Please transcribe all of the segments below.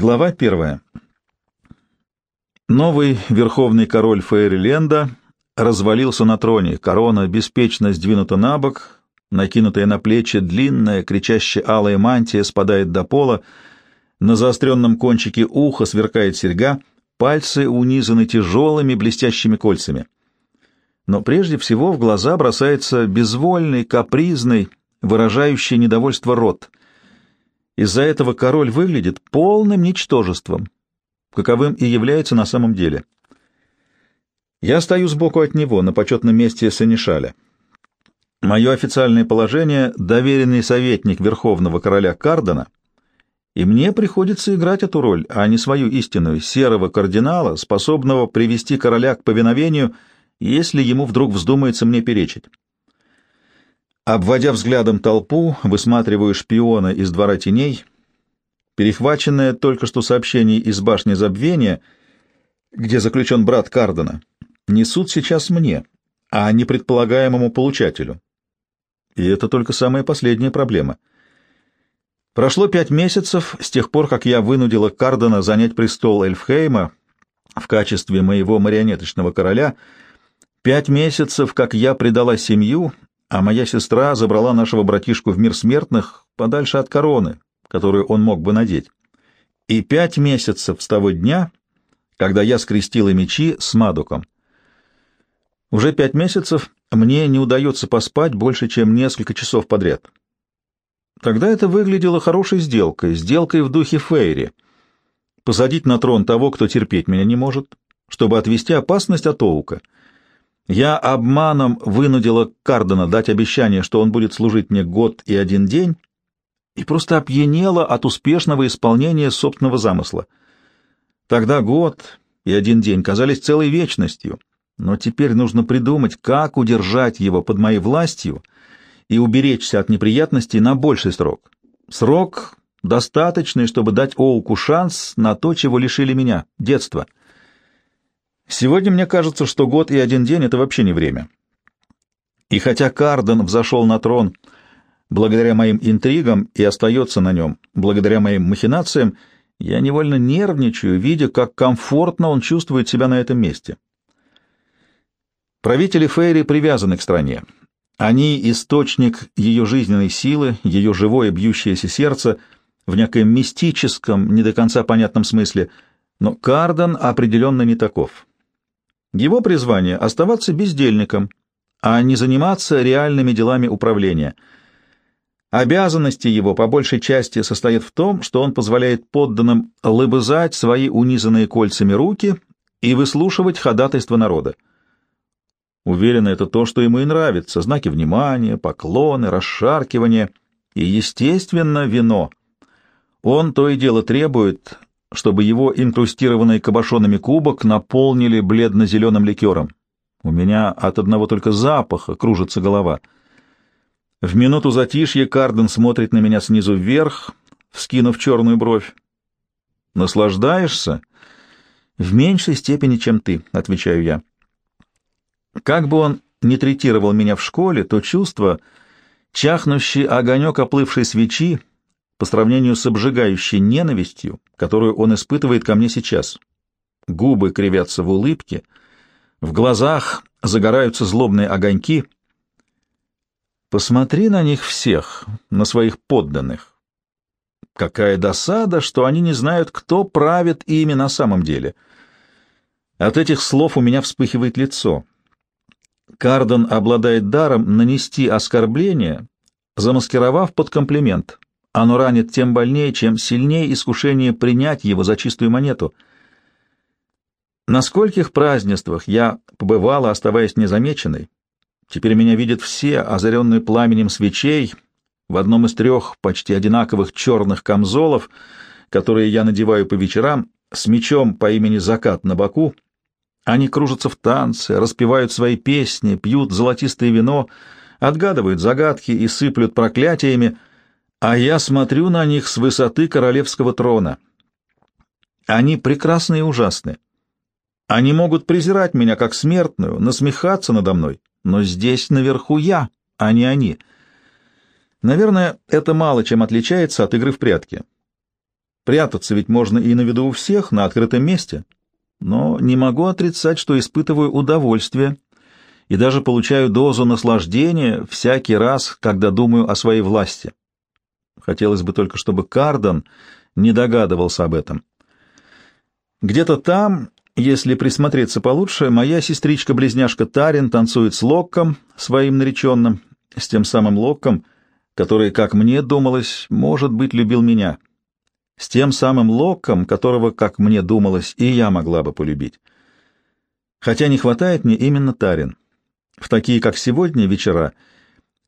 Глава первая. Новый верховный король Фейриленда развалился на троне, корона беспечно сдвинута на бок, накинутая на плечи длинная, кричащая алая мантия спадает до пола, на заостренном кончике уха сверкает серьга, пальцы унизаны тяжелыми блестящими кольцами. Но прежде всего в глаза бросается безвольный, капризный, выражающий недовольство рот — из-за этого король выглядит полным ничтожеством, каковым и является на самом деле. Я стою сбоку от него, на почетном месте Сенешаля. Мое официальное положение — доверенный советник верховного короля Кардена, и мне приходится играть эту роль, а не свою истинную, серого кардинала, способного привести короля к повиновению, если ему вдруг вздумается мне перечить. Обводя взглядом толпу, высматриваю шпиона из двора теней, перехваченное только что сообщение из башни забвения, где заключен брат Кардена, несут сейчас мне, а не предполагаемому получателю. И это только самая последняя проблема. Прошло пять месяцев с тех пор, как я вынудила Кардена занять престол Эльфхейма в качестве моего марионеточного короля, пять месяцев, как я предала семью а моя сестра забрала нашего братишку в мир смертных подальше от короны, которую он мог бы надеть. И пять месяцев с того дня, когда я скрестила мечи с Мадуком. Уже пять месяцев мне не удается поспать больше, чем несколько часов подряд. Тогда это выглядело хорошей сделкой, сделкой в духе Фейри. Посадить на трон того, кто терпеть меня не может, чтобы отвести опасность от Оука — я обманом вынудила Кардена дать обещание, что он будет служить мне год и один день, и просто опьянела от успешного исполнения собственного замысла. Тогда год и один день казались целой вечностью, но теперь нужно придумать, как удержать его под моей властью и уберечься от неприятностей на больший срок. Срок достаточный, чтобы дать Оуку шанс на то, чего лишили меня — детство — Сегодня мне кажется, что год и один день — это вообще не время. И хотя Карден взошел на трон благодаря моим интригам и остается на нем благодаря моим махинациям, я невольно нервничаю, видя, как комфортно он чувствует себя на этом месте. Правители Фейри привязаны к стране. Они — источник ее жизненной силы, ее живое бьющееся сердце в некоем мистическом, не до конца понятном смысле, но Карден определенно не таков. Его призвание — оставаться бездельником, а не заниматься реальными делами управления. Обязанности его по большей части состоят в том, что он позволяет подданным лыбызать свои унизанные кольцами руки и выслушивать ходатайство народа. Уверенно, это то, что ему и нравится — знаки внимания, поклоны, расшаркивания и, естественно, вино. Он то и дело требует, чтобы его инкрустированный кабошонами кубок наполнили бледно-зеленым ликером. У меня от одного только запаха кружится голова. В минуту затишья Карден смотрит на меня снизу вверх, вскинув черную бровь. «Наслаждаешься?» «В меньшей степени, чем ты», — отвечаю я. Как бы он не третировал меня в школе, то чувство, чахнущий огонек оплывшей свечи, по сравнению с обжигающей ненавистью, которую он испытывает ко мне сейчас. Губы кривятся в улыбке, в глазах загораются злобные огоньки. Посмотри на них всех, на своих подданных. Какая досада, что они не знают, кто правит ими на самом деле. От этих слов у меня вспыхивает лицо. Кардон обладает даром нанести оскорбление, замаскировав под комплимент. Оно ранит тем больнее, чем сильнее искушение принять его за чистую монету. На скольких празднествах я побывала, оставаясь незамеченной. Теперь меня видят все, озаренные пламенем свечей, в одном из трех почти одинаковых черных камзолов, которые я надеваю по вечерам, с мечом по имени Закат на боку. Они кружатся в танце, распевают свои песни, пьют золотистое вино, отгадывают загадки и сыплют проклятиями — а я смотрю на них с высоты королевского трона. Они прекрасны и ужасны. Они могут презирать меня как смертную, насмехаться надо мной, но здесь наверху я, а не они. Наверное, это мало чем отличается от игры в прятки. Прятаться ведь можно и на виду у всех, на открытом месте. Но не могу отрицать, что испытываю удовольствие и даже получаю дозу наслаждения всякий раз, когда думаю о своей власти. Хотелось бы только, чтобы Кардон не догадывался об этом. Где-то там, если присмотреться получше, моя сестричка-близняшка Тарин танцует с Локком, своим нареченным, с тем самым Локком, который, как мне думалось, может быть, любил меня. С тем самым Локком, которого, как мне думалось, и я могла бы полюбить. Хотя не хватает мне именно Тарин. В такие, как сегодня, вечера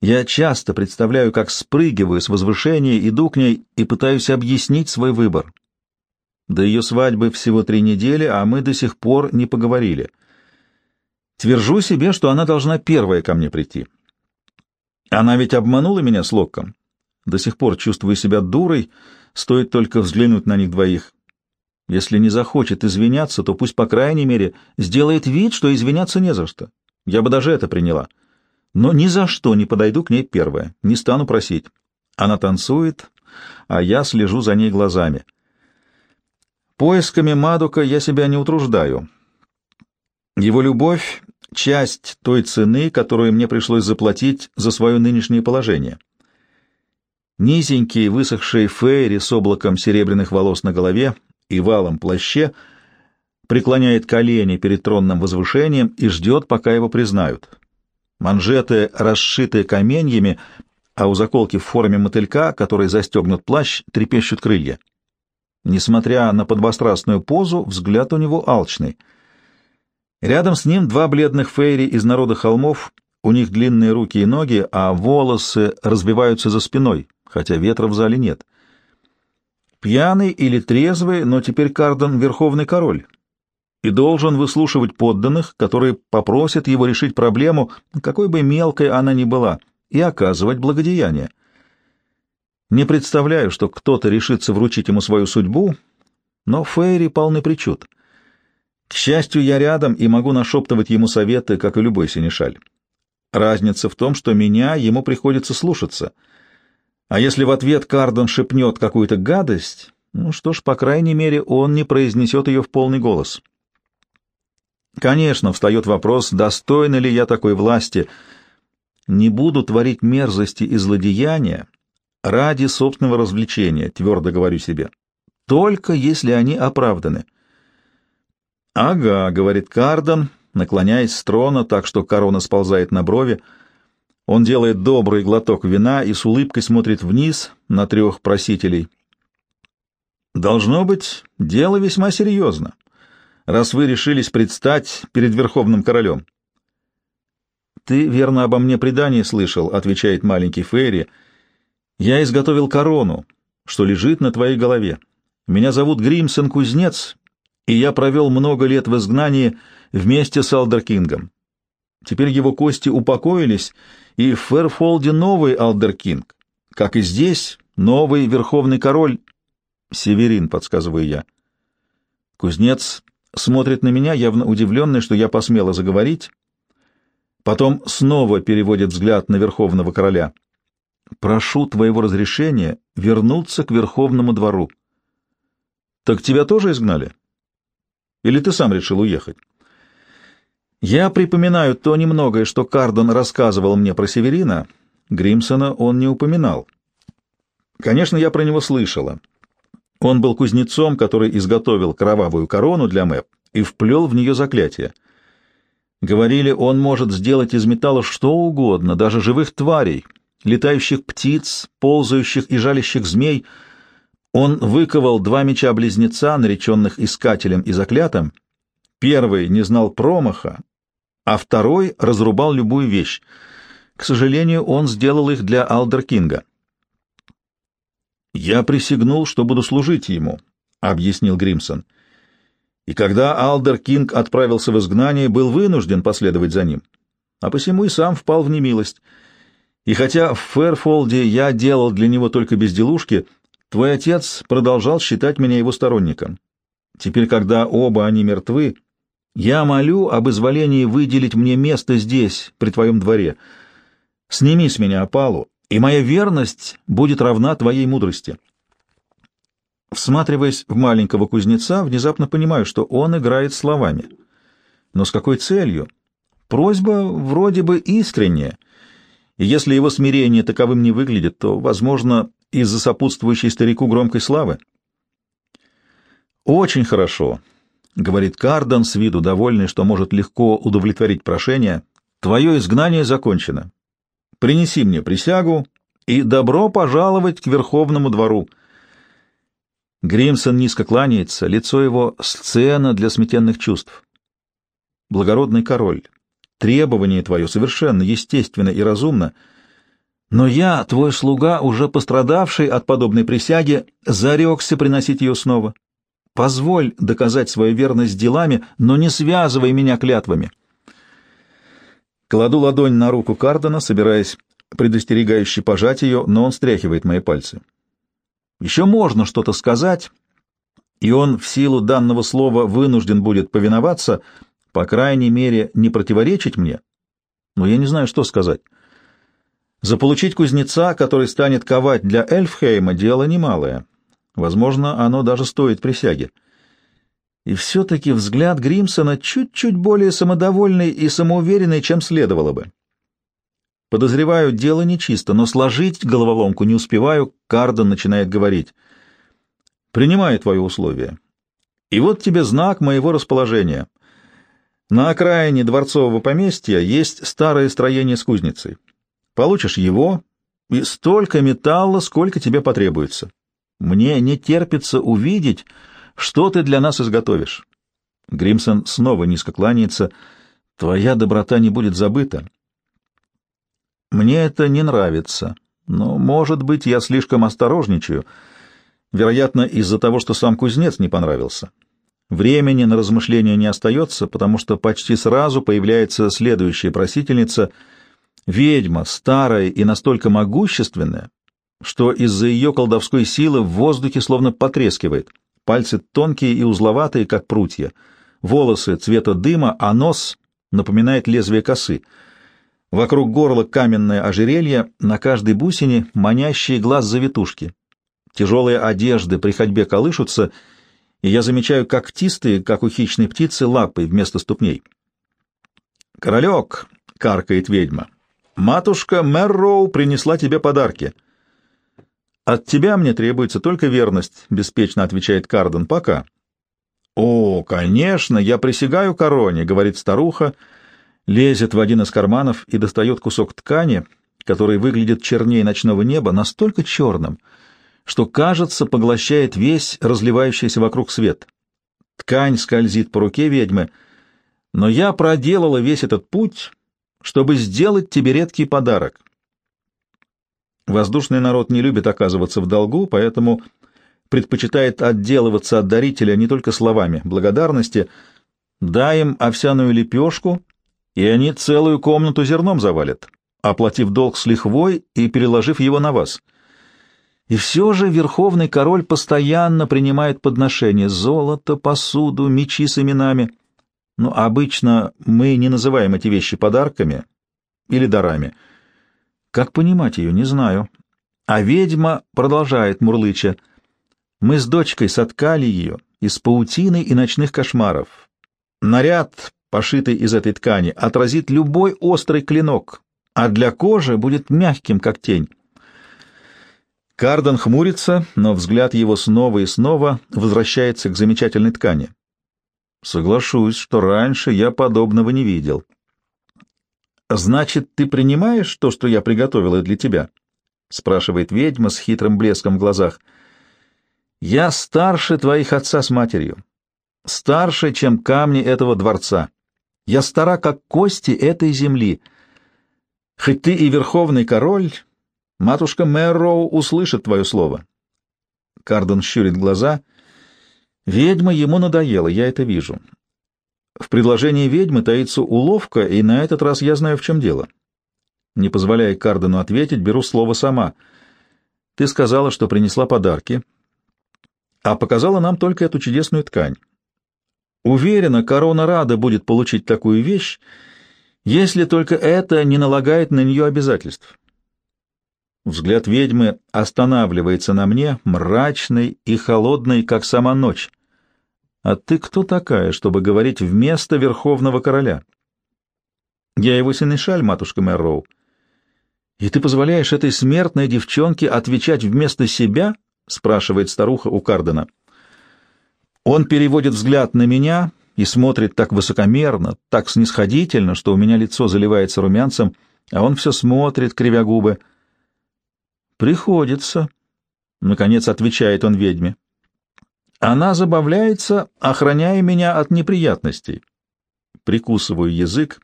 я часто представляю, как спрыгиваю с возвышения, иду к ней и пытаюсь объяснить свой выбор. До ее свадьбы всего три недели, а мы до сих пор не поговорили. Твержу себе, что она должна первая ко мне прийти. Она ведь обманула меня с Локком. До сих пор чувствую себя дурой, стоит только взглянуть на них двоих. Если не захочет извиняться, то пусть, по крайней мере, сделает вид, что извиняться не за что. Я бы даже это приняла. Но ни за что не подойду к ней первая, не стану просить. Она танцует, а я слежу за ней глазами. Поисками Мадука я себя не утруждаю. Его любовь — часть той цены, которую мне пришлось заплатить за свое нынешнее положение. Низенький, высохший Фейри с облаком серебряных волос на голове и валом плаще преклоняет колени перед тронным возвышением и ждет, пока его признают. Манжеты расшиты каменьями, а у заколки в форме мотылька, который застегнут плащ, трепещут крылья. Несмотря на подбострастную позу, взгляд у него алчный. Рядом с ним два бледных фейри из народа холмов, у них длинные руки и ноги, а волосы разбиваются за спиной, хотя ветра в зале нет. Пьяный или трезвый, но теперь Кардон — верховный король, и должен выслушивать подданных, которые попросят его решить проблему, какой бы мелкой она ни была, и оказывать благодеяние. Не представляю, что кто-то решится вручить ему свою судьбу, но Фейри полны причуд. К счастью, я рядом и могу нашептывать ему советы, как и любой синешаль. Разница в том, что меня ему приходится слушаться. А если в ответ Кардон шепнет какую-то гадость, ну что ж, по крайней мере, он не произнесет ее в полный голос. Конечно, встает вопрос, достойна ли я такой власти. Не буду творить мерзости и злодеяния, ради собственного развлечения, твердо говорю себе. Только если они оправданы. «Ага», — говорит Кардон, наклоняясь с трона так, что корона сползает на брови. Он делает добрый глоток вина и с улыбкой смотрит вниз на трех просителей. «Должно быть, дело весьма серьезно, раз вы решились предстать перед Верховным Королем». «Ты верно обо мне предание слышал», — отвечает маленький Ферри, — я изготовил корону, что лежит на твоей голове. Меня зовут Гримсон Кузнец, и я провел много лет в изгнании вместе с Алдеркингом. Теперь его кости упокоились, и в Ферфолде новый Алдеркинг. Как и здесь, новый верховный король Северин, подсказываю я. Кузнец смотрит на меня, явно удивленный, что я посмела заговорить. Потом снова переводит взгляд на верховного короля — прошу твоего разрешения вернуться к Верховному двору. Так тебя тоже изгнали? Или ты сам решил уехать? Я припоминаю то немногое, что Кардон рассказывал мне про Северина. Гримсона он не упоминал. Конечно, я про него слышала. Он был кузнецом, который изготовил кровавую корону для Мэп и вплел в нее заклятие. Говорили, он может сделать из металла что угодно, даже живых тварей, летающих птиц, ползающих и жалящих змей. Он выковал два меча-близнеца, нареченных искателем и заклятым. Первый не знал промаха, а второй разрубал любую вещь. К сожалению, он сделал их для Алдеркинга. «Я присягнул, что буду служить ему», — объяснил Гримсон. «И когда Алдер Кинг отправился в изгнание, был вынужден последовать за ним, а посему и сам впал в немилость». И хотя в Фэрфолде я делал для него только безделушки, твой отец продолжал считать меня его сторонником. Теперь, когда оба они мертвы, я молю об изволении выделить мне место здесь, при твоем дворе. Сними с меня опалу, и моя верность будет равна твоей мудрости. Всматриваясь в маленького кузнеца, внезапно понимаю, что он играет словами. Но с какой целью? Просьба вроде бы искренняя, и если его смирение таковым не выглядит, то, возможно, из-за сопутствующей старику громкой славы. «Очень хорошо», — говорит Кардон, с виду довольный, что может легко удовлетворить прошение. «Твое изгнание закончено. Принеси мне присягу и добро пожаловать к Верховному двору». Гримсон низко кланяется, лицо его — сцена для сметенных чувств. Благородный король, требование твое совершенно естественно и разумно, но я, твой слуга, уже пострадавший от подобной присяги, зарекся приносить ее снова. Позволь доказать свою верность делами, но не связывай меня клятвами. Кладу ладонь на руку Кардена, собираясь предостерегающе пожать ее, но он стряхивает мои пальцы. Еще можно что-то сказать, и он в силу данного слова вынужден будет повиноваться, по крайней мере, не противоречить мне. Но я не знаю, что сказать. Заполучить кузнеца, который станет ковать для Эльфхейма, дело немалое. Возможно, оно даже стоит присяги. И все-таки взгляд Гримсона чуть-чуть более самодовольный и самоуверенный, чем следовало бы. Подозреваю, дело нечисто, но сложить головоломку не успеваю, Кардон начинает говорить. «Принимаю твои условия. И вот тебе знак моего расположения. На окраине дворцового поместья есть старое строение с кузницей. Получишь его и столько металла, сколько тебе потребуется. Мне не терпится увидеть, что ты для нас изготовишь». Гримсон снова низко кланяется. «Твоя доброта не будет забыта». Мне это не нравится, но, может быть, я слишком осторожничаю, вероятно, из-за того, что сам кузнец не понравился. Времени на размышления не остается, потому что почти сразу появляется следующая просительница — ведьма, старая и настолько могущественная, что из-за ее колдовской силы в воздухе словно потрескивает. Пальцы тонкие и узловатые, как прутья, волосы цвета дыма, а нос напоминает лезвие косы — Вокруг горла каменное ожерелье, на каждой бусине манящие глаз завитушки. Тяжелые одежды при ходьбе колышутся, и я замечаю когтистые, как у хищной птицы, лапы вместо ступней. «Королек!» — каркает ведьма. «Матушка Мэрроу принесла тебе подарки». «От тебя мне требуется только верность», — беспечно отвечает Карден. «Пока». «О, конечно, я присягаю короне», — говорит старуха, — лезет в один из карманов и достает кусок ткани, который выглядит чернее ночного неба, настолько черным, что, кажется, поглощает весь разливающийся вокруг свет. Ткань скользит по руке ведьмы, но я проделала весь этот путь, чтобы сделать тебе редкий подарок. Воздушный народ не любит оказываться в долгу, поэтому предпочитает отделываться от дарителя не только словами благодарности, дай им овсяную лепешку и они целую комнату зерном завалят, оплатив долг с лихвой и переложив его на вас. И все же верховный король постоянно принимает подношения — золото, посуду, мечи с именами. Но обычно мы не называем эти вещи подарками или дарами. Как понимать ее, не знаю. А ведьма продолжает мурлыча. Мы с дочкой соткали ее из паутины и ночных кошмаров. Наряд пошитый из этой ткани, отразит любой острый клинок, а для кожи будет мягким, как тень. Кардон хмурится, но взгляд его снова и снова возвращается к замечательной ткани. Соглашусь, что раньше я подобного не видел. Значит, ты принимаешь то, что я приготовила для тебя? спрашивает ведьма с хитрым блеском в глазах. Я старше твоих отца с матерью, старше, чем камни этого дворца. Я стара, как кости этой земли. Хоть ты и верховный король, матушка Мэрроу услышит твое слово. Кардон щурит глаза. Ведьма ему надоела, я это вижу. В предложении ведьмы таится уловка, и на этот раз я знаю, в чем дело. Не позволяя Кардену ответить, беру слово сама. Ты сказала, что принесла подарки, а показала нам только эту чудесную ткань. Уверена, корона рада будет получить такую вещь, если только это не налагает на нее обязательств. Взгляд ведьмы останавливается на мне, мрачный и холодный, как сама ночь. А ты кто такая, чтобы говорить вместо Верховного Короля? Я его синешаль, матушка Мэрроу. И ты позволяешь этой смертной девчонке отвечать вместо себя? спрашивает старуха у Кардена. Он переводит взгляд на меня и смотрит так высокомерно, так снисходительно, что у меня лицо заливается румянцем, а он все смотрит, кривя губы. «Приходится», — наконец отвечает он ведьме. «Она забавляется, охраняя меня от неприятностей». Прикусываю язык,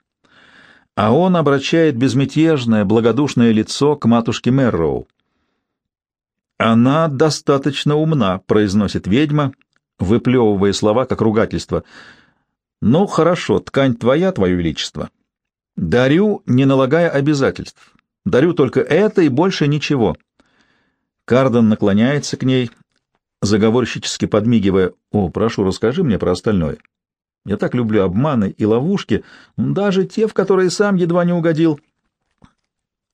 а он обращает безмятежное, благодушное лицо к матушке Мерроу. «Она достаточно умна», — произносит ведьма, выплевывая слова как ругательство. «Ну, хорошо, ткань твоя, твое величество. Дарю, не налагая обязательств. Дарю только это и больше ничего». Карден наклоняется к ней, заговорщически подмигивая. «О, прошу, расскажи мне про остальное. Я так люблю обманы и ловушки, даже те, в которые сам едва не угодил».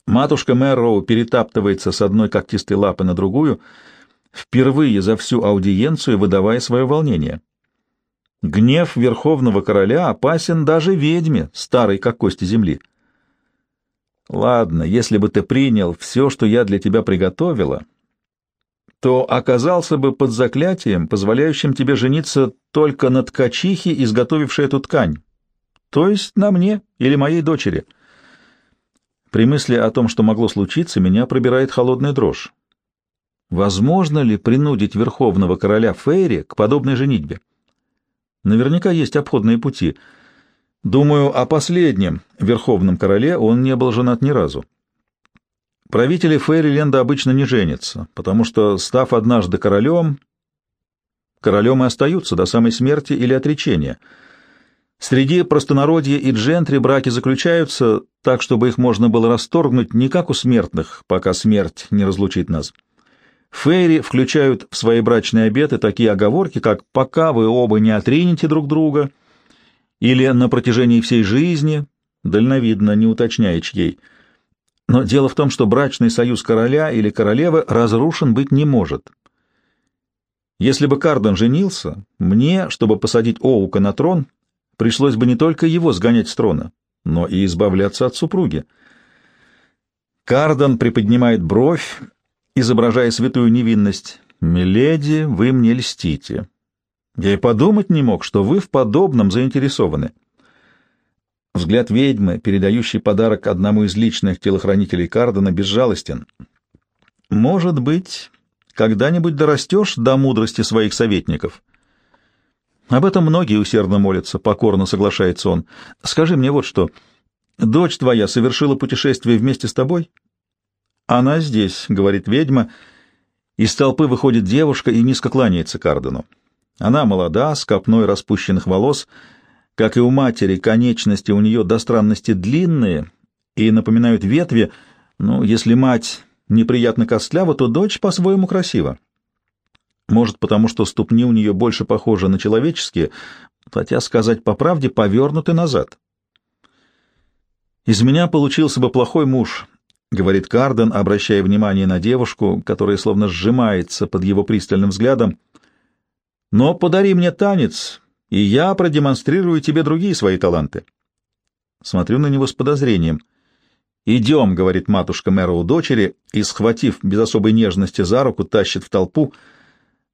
Матушка Мэрроу перетаптывается с одной когтистой лапы на другую, впервые за всю аудиенцию выдавая свое волнение. Гнев верховного короля опасен даже ведьме, старой как кости земли. Ладно, если бы ты принял все, что я для тебя приготовила, то оказался бы под заклятием, позволяющим тебе жениться только на ткачихе, изготовившей эту ткань, то есть на мне или моей дочери. При мысли о том, что могло случиться, меня пробирает холодная дрожь. Возможно ли принудить верховного короля Фейри к подобной женитьбе? Наверняка есть обходные пути. Думаю, о последнем верховном короле он не был женат ни разу. Правители Фейриленда обычно не женятся, потому что, став однажды королем, королем и остаются до самой смерти или отречения. Среди простонародья и джентри браки заключаются так, чтобы их можно было расторгнуть не как у смертных, пока смерть не разлучит нас. Фейри включают в свои брачные обеты такие оговорки, как «пока вы оба не отринете друг друга» или «на протяжении всей жизни», дальновидно не уточняя чьей – но дело в том, что брачный союз короля или королевы разрушен быть не может. Если бы Карден женился, мне, чтобы посадить Оука на трон, пришлось бы не только его сгонять с трона, но и избавляться от супруги. Карден приподнимает бровь, изображая святую невинность. «Миледи, вы мне льстите. Я и подумать не мог, что вы в подобном заинтересованы». Взгляд ведьмы, передающий подарок одному из личных телохранителей Кардена, безжалостен. «Может быть, когда-нибудь дорастешь до мудрости своих советников?» «Об этом многие усердно молятся», — покорно соглашается он. «Скажи мне вот что. Дочь твоя совершила путешествие вместе с тобой?» «Она здесь», — говорит ведьма. Из толпы выходит девушка и низко кланяется Кардену. Она молода, с копной распущенных волос — как и у матери, конечности у нее до странности длинные и напоминают ветви, но если мать неприятно костлява, то дочь по-своему красива. Может, потому что ступни у нее больше похожи на человеческие, хотя, сказать по правде, повернуты назад. «Из меня получился бы плохой муж», — говорит Карден, обращая внимание на девушку, которая словно сжимается под его пристальным взглядом. «Но подари мне танец, и я продемонстрирую тебе другие свои таланты. Смотрю на него с подозрением. «Идем», — говорит матушка Мэроу дочери, и, схватив без особой нежности за руку, тащит в толпу,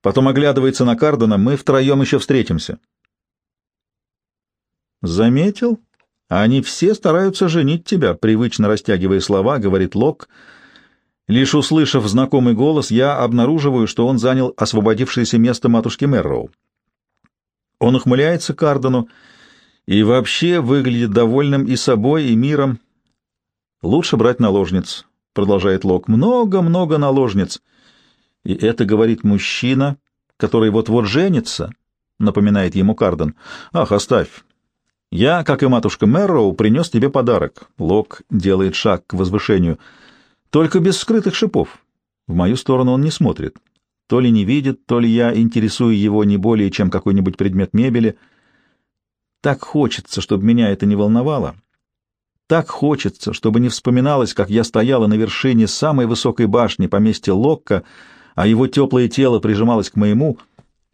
потом оглядывается на Кардена, мы втроем еще встретимся. «Заметил? Они все стараются женить тебя», — привычно растягивая слова, говорит Лок. Лишь услышав знакомый голос, я обнаруживаю, что он занял освободившееся место матушки Мэрроу. Он ухмыляется Кардену и вообще выглядит довольным и собой, и миром. «Лучше брать наложниц», — продолжает Лок. «Много-много наложниц». И это говорит мужчина, который вот-вот женится, — напоминает ему Карден. «Ах, оставь. Я, как и матушка Мэрроу, принес тебе подарок». Лок делает шаг к возвышению. «Только без скрытых шипов. В мою сторону он не смотрит. То ли не видит, то ли я интересую его не более, чем какой-нибудь предмет мебели. Так хочется, чтобы меня это не волновало. так хочется, чтобы не вспоминалось, как я стояла на вершине самой высокой башни поместья Локка, а его теплое тело прижималось к моему,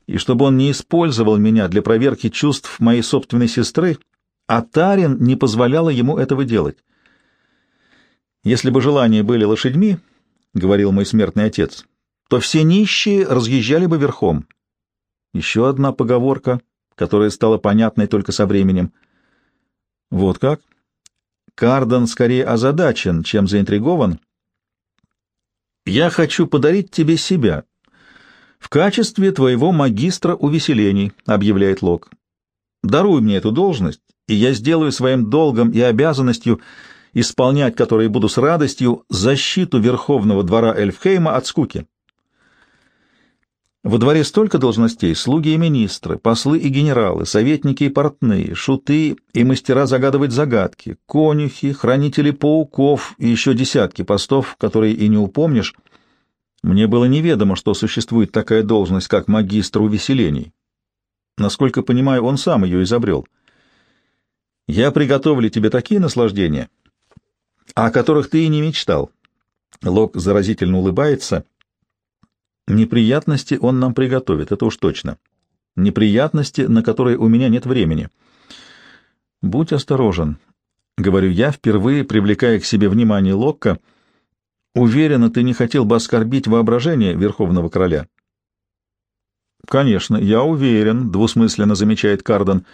и чтобы он не использовал меня для проверки чувств моей собственной сестры, а Тарин не позволяла ему этого делать. Если бы желания были лошадьми, — говорил мой смертный отец, — то все нищие разъезжали бы верхом. Еще одна поговорка, которая стала понятной только со временем. Вот как? Кардон скорее озадачен, чем заинтригован. «Я хочу подарить тебе себя в качестве твоего магистра увеселений», — объявляет Лок. «Даруй мне эту должность, и я сделаю своим долгом и обязанностью исполнять которые буду с радостью защиту Верховного двора Эльфхейма от скуки. Во дворе столько должностей — слуги и министры, послы и генералы, советники и портные, шуты и мастера загадывать загадки, конюхи, хранители пауков и еще десятки постов, которые и не упомнишь. Мне было неведомо, что существует такая должность, как магистр увеселений. Насколько понимаю, он сам ее изобрел. Я приготовлю тебе такие наслаждения, о которых ты и не мечтал. Лок заразительно улыбается. Неприятности он нам приготовит, это уж точно. Неприятности, на которые у меня нет времени. Будь осторожен, — говорю я, впервые привлекая к себе внимание Локка. Уверена, ты не хотел бы оскорбить воображение Верховного Короля. Конечно, я уверен, — двусмысленно замечает Кардон.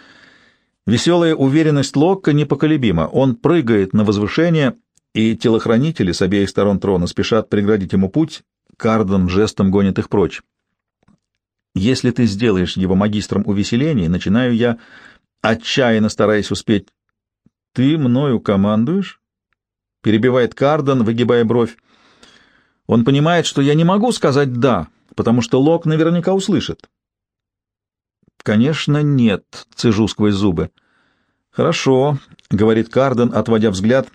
Веселая уверенность Локка непоколебима. Он прыгает на возвышение и телохранители с обеих сторон трона спешат преградить ему путь, Кардон жестом гонит их прочь. «Если ты сделаешь его магистром увеселений, начинаю я, отчаянно стараясь успеть. Ты мною командуешь?» — перебивает Кардон, выгибая бровь. Он понимает, что я не могу сказать «да», потому что Лок наверняка услышит. «Конечно, нет», — цежу сквозь зубы. «Хорошо», — говорит Кардон, отводя взгляд,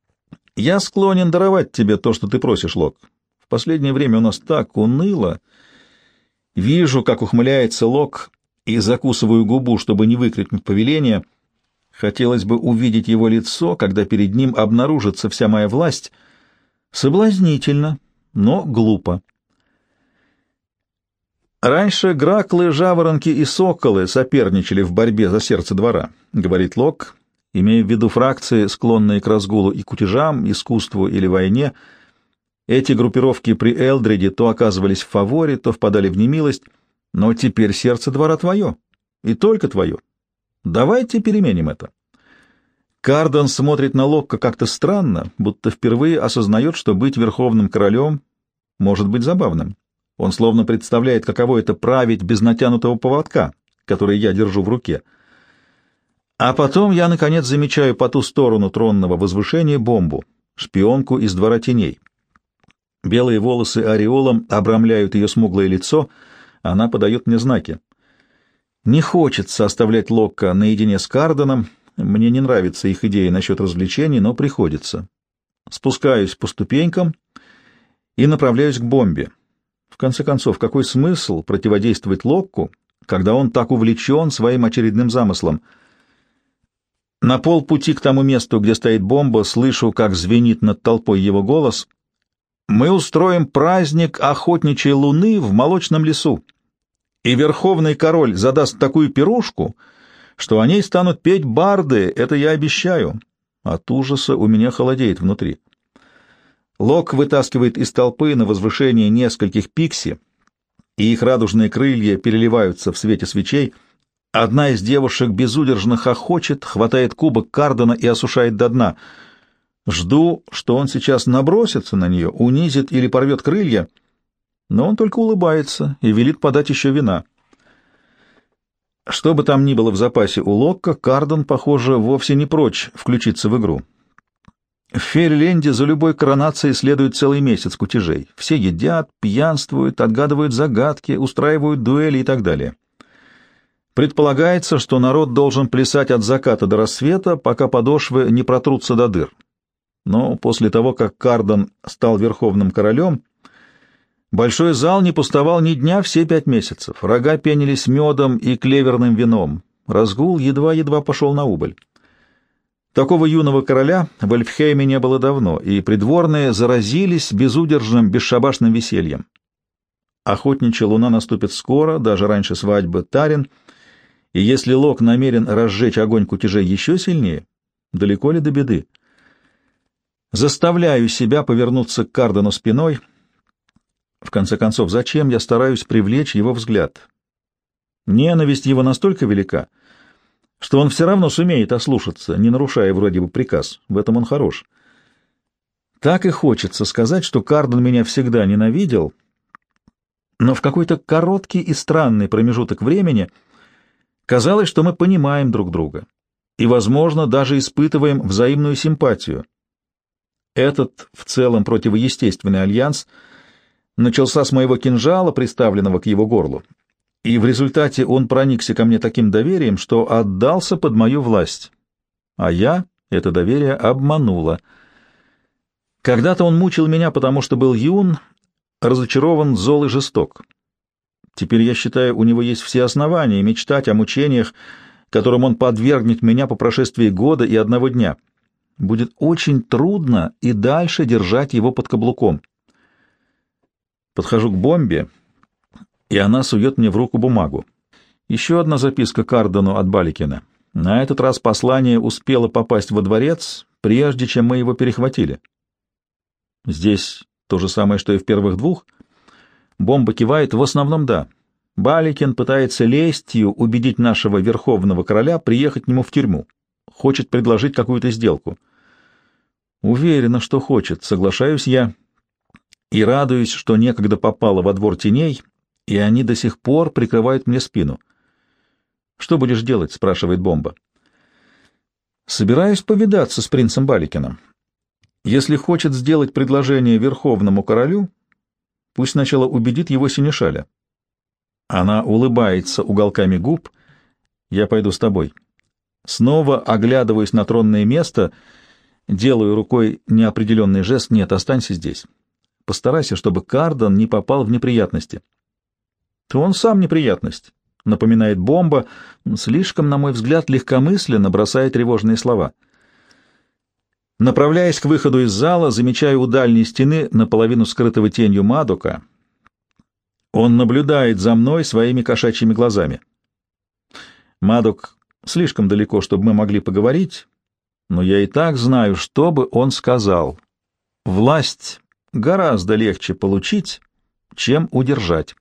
— я склонен даровать тебе то, что ты просишь, Лок. Последнее время у нас так уныло. Вижу, как ухмыляется Лок, и закусываю губу, чтобы не выкрикнуть повеление. Хотелось бы увидеть его лицо, когда перед ним обнаружится вся моя власть. Соблазнительно, но глупо. Раньше граклы, жаворонки и соколы соперничали в борьбе за сердце двора, — говорит Лок, имея в виду фракции, склонные к разгулу и кутежам, искусству или войне. Эти группировки при Элдреде то оказывались в фаворе, то впадали в немилость, но теперь сердце двора твое, и только твое. Давайте переменим это. Кардон смотрит на Локка как-то странно, будто впервые осознает, что быть верховным королем может быть забавным. Он словно представляет, каково это править без натянутого поводка, который я держу в руке — а потом я, наконец, замечаю по ту сторону тронного возвышения бомбу, шпионку из двора теней. Белые волосы ореолом обрамляют ее смуглое лицо, она подает мне знаки. Не хочется оставлять Локка наедине с Карденом, мне не нравится их идея насчет развлечений, но приходится. Спускаюсь по ступенькам и направляюсь к бомбе. В конце концов, какой смысл противодействовать Локку, когда он так увлечен своим очередным замыслом — на полпути к тому месту, где стоит бомба, слышу, как звенит над толпой его голос. «Мы устроим праздник охотничьей луны в молочном лесу, и верховный король задаст такую пирушку, что о ней станут петь барды, это я обещаю». От ужаса у меня холодеет внутри. Лок вытаскивает из толпы на возвышение нескольких пикси, и их радужные крылья переливаются в свете свечей — Одна из девушек безудержно хохочет, хватает кубок Кардена и осушает до дна. Жду, что он сейчас набросится на нее, унизит или порвет крылья, но он только улыбается и велит подать еще вина. Что бы там ни было в запасе у Локка, Карден, похоже, вовсе не прочь включиться в игру. В Фейрленде за любой коронацией следует целый месяц кутежей. Все едят, пьянствуют, отгадывают загадки, устраивают дуэли и так далее. Предполагается, что народ должен плясать от заката до рассвета, пока подошвы не протрутся до дыр. Но после того, как Кардон стал верховным королем, большой зал не пустовал ни дня все пять месяцев. Рога пенились медом и клеверным вином. Разгул едва-едва пошел на убыль. Такого юного короля в Эльфхейме не было давно, и придворные заразились безудержным, бесшабашным весельем. Охотничья луна наступит скоро, даже раньше свадьбы Тарин, и если Лок намерен разжечь огонь кутежей еще сильнее, далеко ли до беды? Заставляю себя повернуться к Кардену спиной. В конце концов, зачем я стараюсь привлечь его взгляд? Ненависть его настолько велика, что он все равно сумеет ослушаться, не нарушая вроде бы приказ. В этом он хорош. Так и хочется сказать, что Карден меня всегда ненавидел, но в какой-то короткий и странный промежуток времени казалось, что мы понимаем друг друга и, возможно, даже испытываем взаимную симпатию. Этот в целом противоестественный альянс начался с моего кинжала, приставленного к его горлу, и в результате он проникся ко мне таким доверием, что отдался под мою власть. А я это доверие обманула. Когда-то он мучил меня, потому что был юн, разочарован, зол и жесток. Теперь, я считаю, у него есть все основания мечтать о мучениях, которым он подвергнет меня по прошествии года и одного дня. Будет очень трудно и дальше держать его под каблуком. Подхожу к бомбе и она сует мне в руку бумагу. Еще одна записка Кардену от Баликина. На этот раз послание успело попасть во дворец, прежде чем мы его перехватили. Здесь то же самое, что и в первых двух. Бомба кивает, в основном да. Баликин пытается лестью убедить нашего верховного короля приехать к нему в тюрьму. Хочет предложить какую-то сделку. Уверена, что хочет, соглашаюсь я. И радуюсь, что некогда попала во двор теней и они до сих пор прикрывают мне спину. «Что будешь делать?» — спрашивает Бомба. «Собираюсь повидаться с принцем Баликиным. Если хочет сделать предложение Верховному Королю, пусть сначала убедит его синешаля». Она улыбается уголками губ. «Я пойду с тобой». Снова оглядываюсь на тронное место, делаю рукой неопределенный жест «Нет, останься здесь». Постарайся, чтобы Кардон не попал в неприятности то он сам неприятность, напоминает бомба, слишком, на мой взгляд, легкомысленно бросая тревожные слова. Направляясь к выходу из зала, замечаю у дальней стены, наполовину скрытого тенью Мадока. Он наблюдает за мной своими кошачьими глазами. Мадок слишком далеко, чтобы мы могли поговорить, но я и так знаю, что бы он сказал. Власть гораздо легче получить, чем удержать.